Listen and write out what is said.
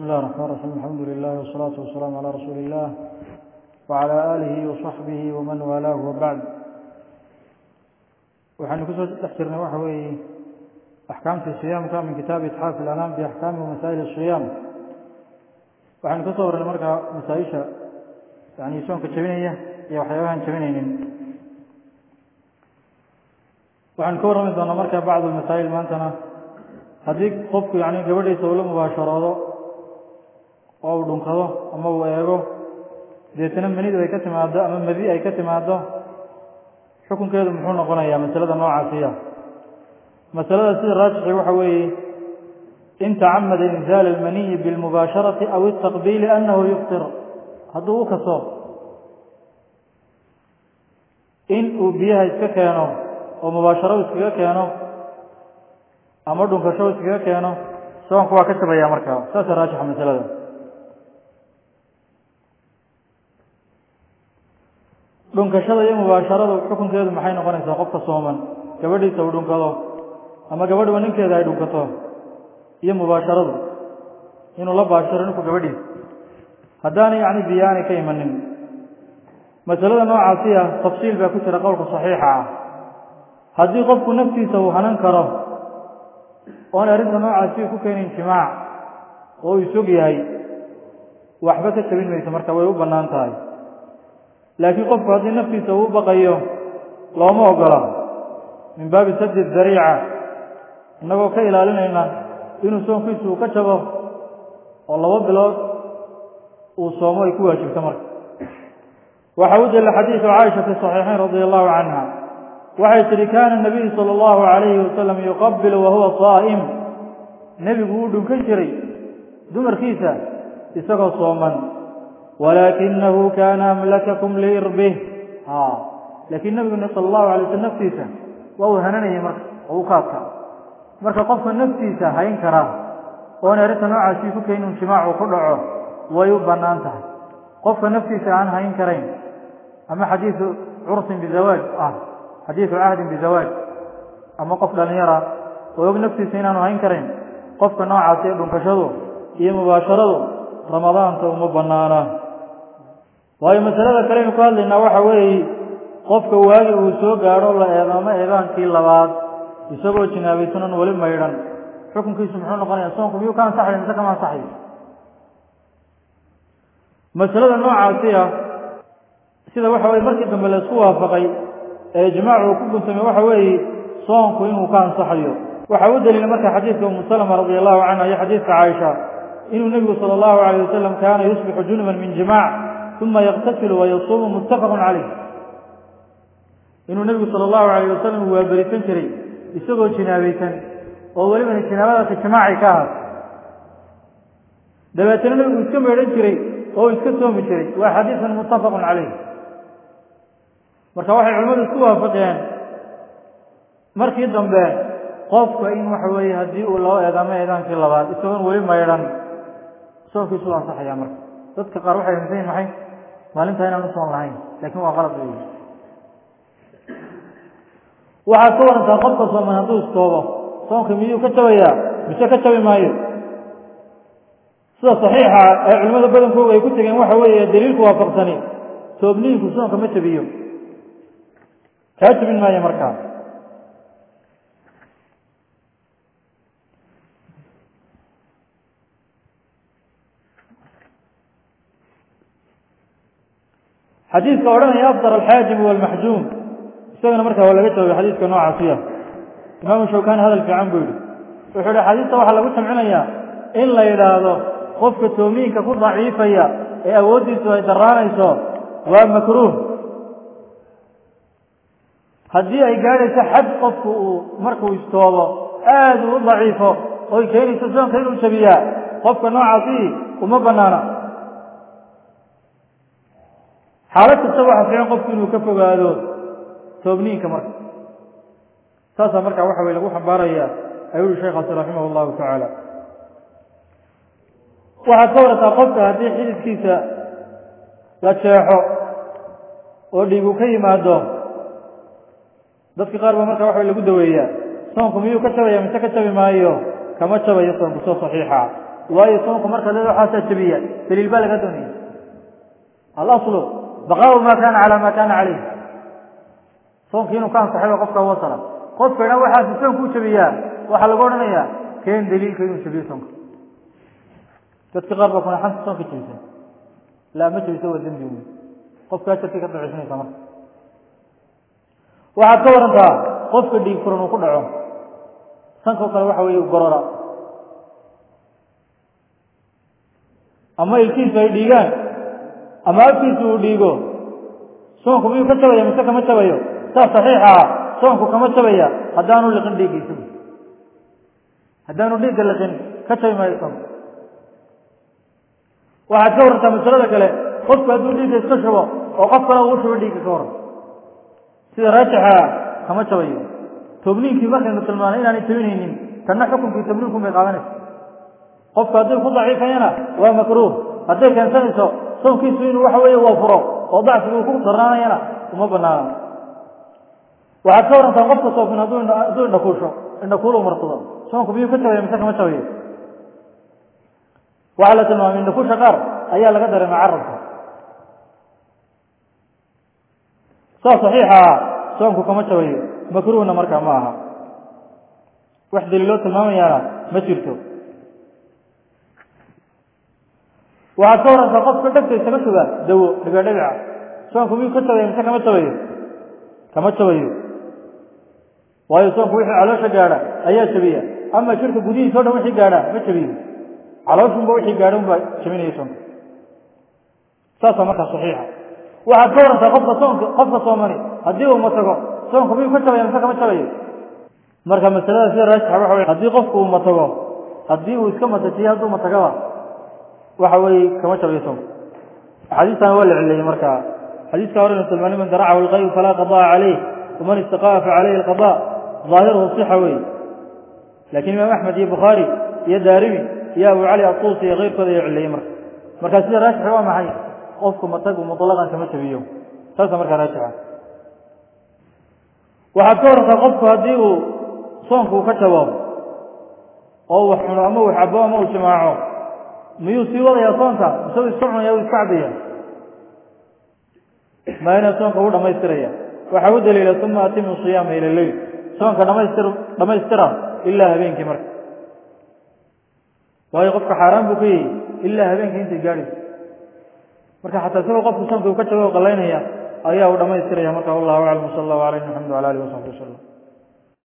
بسم الله الرحمن الرحيم. الحمد لله والصلاة والسلام على رسول الله وعلى آله وصحبه ومن والاه وبعد. وحن كسر تحتر نواحه أحكام في الصيام كان من كتاب إتحاف الأنام بأحكام ومسائل الصيام. وحن كسر المركة مسائشة يعني يسون كتبينية يا حيوان كتبينين وحن كورم إذا بعض المسائل ما أنتنا هذيك قفك يعني قبل يسولم مباشرة. Oo uu dhunkado ama uu eego deetana manidu ay ka timaado ama madi ay ka timaado xukunkeedu muxuu noqonayaa masalada noocaasiya masalada sida raajixi waxa weeye in tacamada inzaal almaniyi bilmubaasharati aw itaqbiili anahu yuftir hadduu u kaso in uu biyaha iska keeno oo mubaasharo iskaga keeno ama dhunkasho iskaga keeno soonku waa ka jabaya markaa saasa raajixa masalada dhunkashada iyo mubaasharadu xukunkeedu maxay noqonaysaa qofka sooman? Gabadhiisa uu dhunkado ama gabadhba ninkeeda ay dhunkato? Iyo mubaasharadu. Inuu la baashiro ninku gabadhiisa. Haddaanay yacni biyo aanay ka imanin masalada noocaasi ah tafsiil baa ku jira qowlka saxiixa ah. Haddii qofku naftiisa uu hanan karo oona arrinta noocaasi ku keenayn jimaac oo uu isog yahay waxba ka jabin mayso marka way u bannaan tahay laakiin qofku haddii naftiisa uu baqayo looma ogola. Min baabi saddi dariica innagoo ka ilaalinayna inuu soonkiisu uu ka jabo oo laba bilood uu soomo ay ku waajibto marka. Waxa u dela xadiidu caaisha fi saxiixayn radia allahu canha. Waxay tidhi kaana nabiyu sala allahu calayhi wasalam yuqabilu wahuwa saa'im. Nebigu wuu dhunkan jiray dumarkiisa isagoo sooman ولكنه كان أملككم لإربه. آه. لكن النبي صلى الله عليه وسلم نفسيسا. ووهنني مرك. وقابك مرك قفة نفسيسا. هين كراه. وأنا ريت نوعا شيكو كينو شماع وقرعه ويبنانته قفة نفسيسا عن هين كرين. أما حديث عرس بزواج. آه. حديث عهد بزواج. أما قفل أن يرى ويوب نفسيسا عن هين كرين. قفة نوعا سيئ بنكشده إيه iyo مباشرة. رمضان uma bannaana waayo masalada kaleynu ku hadlaynaa waxa weeye qofka waagi uu soo gaadho la eedaamo eedaankii labaad isagoo jinaabaysanon weli maydhan xukunkiisu muxuu noqonayaa soonku miyuu ka ansaxaya mise kama ansaxayo masalada noocaasi ah sida waxa weye markii dambe la isku waafaqay ee ijmaacu uu ku guntamay waxa weeye soonku inuu ka ansaxayo. Waxaa u daliila marka xadiidka umu salama radi allahu canha iyo xadiidka caaisha inuu nebigu sala allahu alayh wasalam kaana yusbixu junuban min jimaac ثم يغتسل ويصوم متفق عليه. إن النبي صلى الله عليه وسلم هو بريتن جري اسغو جنابيتن أو ولي من جنابات الجماعي كا دباتن النبي كم يدن جري أو اسك صوم جري متفق عليه. مرتوح العلماء سوى فقيان مرتي دمبا قف وان وحوي هدي أو لو آدم ايدان كي لبا اسغو ولي ما يدن سوفي سوى صحيح يا dadka qaar waxay hanseen maalintaa inaan u soon lahayn laakiin waa qalad wey waxaad ka warantaa qofka sooman hadduu istoobo soonka miyuu ka jabayaa? Mise ka jabi maayo? Sida saxiixa ee culimmada badankooga ay ku tegeen waxa weeye daliilku waafaqsani toobniinku soonka ma jabiyo. Kaa jabin maayo markaa xadiidka odhanaya afdar alxaajibu walmaxjuum isagana markaa waa laga jawaabay xadiidka noocaasiya imaamu shawkani hadal fiican buu yihi wuxuu yihi xadiista waxaa lagu jamcinayaa in la yidhaahdo qofka toomiinka ku daciifaya ee awooddiisu ay daraanayso waa makruuh. Haddii ay gaadhayso xad qofku uu markuu istoobo aad uu daciifo oy keenayso soonka inuu jabiyaa qofka noocaasi uma bannaana xaalad kasta waxa fiican qofku inuu ka fogaado toobniinka marka saasaa markaa waxa weye lagu xambaaraya ayuu yihi sheekhaasi raximah allahu tacaala waxaad ka warataa qofka haddii xididkiisa la jeexo oo dhiigu ka yimaado dadka qaar ba marka waxa lagu daweeyaa soonku miyuu ka jabaya mise ka jabi maayo kama jabayo soonku soo saxiixa waayo soonku marka leeda waxaasaa jabiya daliil baa laga doonaya alaslu baqaau ma kana calaa ma kana caleyh soonkii inuu ka ansaxay oo qofka wasala qofka idhaa waxaasi soonku jabiyaa waxaa lagu odhanayaa keen daliilka inuu jabiyo soonka. Dadka qaar baa kuna xanta soonka jabisa laa ma jabisa waa dembi wey qofka ajarkii ka daciifinaysa marka. Waxaad ka warantaa qofka dhiig furan uu ku dhaco. Sankoo kale waxa weeye gorora. Ama ilkiisu ay dhiigaan ama afkiisu uu dhiigo soonku miyuu ka jabaya mise kama jabayo saas saxiixa. Ah soonku kama jabaya haddaanu liqin dhiiggiisa. Haddaanu dhiigga liqin ka jabi maayo soonku waxaad ka warantaa masalada kale. Qofku hadduu dhiigga iska shubo oo qof kale uu shubo dhiigga ka waran sida raajixa kama jabayo tobniinkii markaynu tilmaanay inaanay jabinaynin tanna xukunkii tobniinku bay qaadanaysa qofku haddii ku daciifayana waa makruuh. Hadday keensanayso soonkiisu inuu waxa weeye waa furo oo dacfiga uu ku darnaanayana uma banaana waxaad ka warantaa qofka soofin hadduu indhakuusho indhakuulu marsado soonku miyuu ka jabaya mise kama jabayo waxaa la tilmaamay indhakuusha qaar ayaa laga dareema carabka saas saxiixa ah soonku kama jabayo makruuhna markaa ma aha. Wax daliiloo tilmaamayaana ma jirto waxaad ka warantaa qofka dhegta isaga sugaa dawo dhibadhabica soonku miyuu ka jabaya mise kama jabayo kama jabayo waayo soonku wixii caloosha gaadha ayaa jabiya ama jirka gudihiisa o dhan wixii gaadha ma jabiyo calooshunba wixii gaadha unbaa jabinaya soonka. Saasaa markaa saxiixa. Waxaad ka warantaa qofka soonka qofka soomani haddii uu matago soonku miyuu ka jabaya mise kama jabayo marka masalada sida raajixa waxa wey haddii qofku uu matago haddii uu iska matajiyo hadduu matagaba waxa weeye kama jabayo soonku axaadiistan waa la cileeyey marka xadiiska horeynu tilmaanay man daracahu lqayb falaa qadaa caleyh waman istaqaa fa caleyhi alqada ظaahiruhu sixa wey laakiin imaam axmed iyo bukhaari iyo daarimi iyo abu cali atuusi iyo keyrkooda ayaa cileeyey marka marka sida raajixa waa maxay qofku matagu muطlaqan kama jabiyo saasa markaa raajixa waxaad ka warantaa qofku haddii uu soonku uu ka jabo oo wax cuno ama uu xabo ama uu jimaaco mise uu iska cunaya uu iska cabaya ma inaa soonka u dhamaystiraya waxaa u daliila uma atimu siyaama ila leyl soonka dhamaystir dhamaystira ilaa habeenkii marka waayo qofka xaaraan buu ka yahi ilaa habeenkii intay gaadhayso marka xataa sidoo qofku soonka uu ka jabo o qalaynaya ayaa uu dhamaystiraya marka wallahu aclam sala allahu alayh maxamed wala alihi wasaxbi wasalam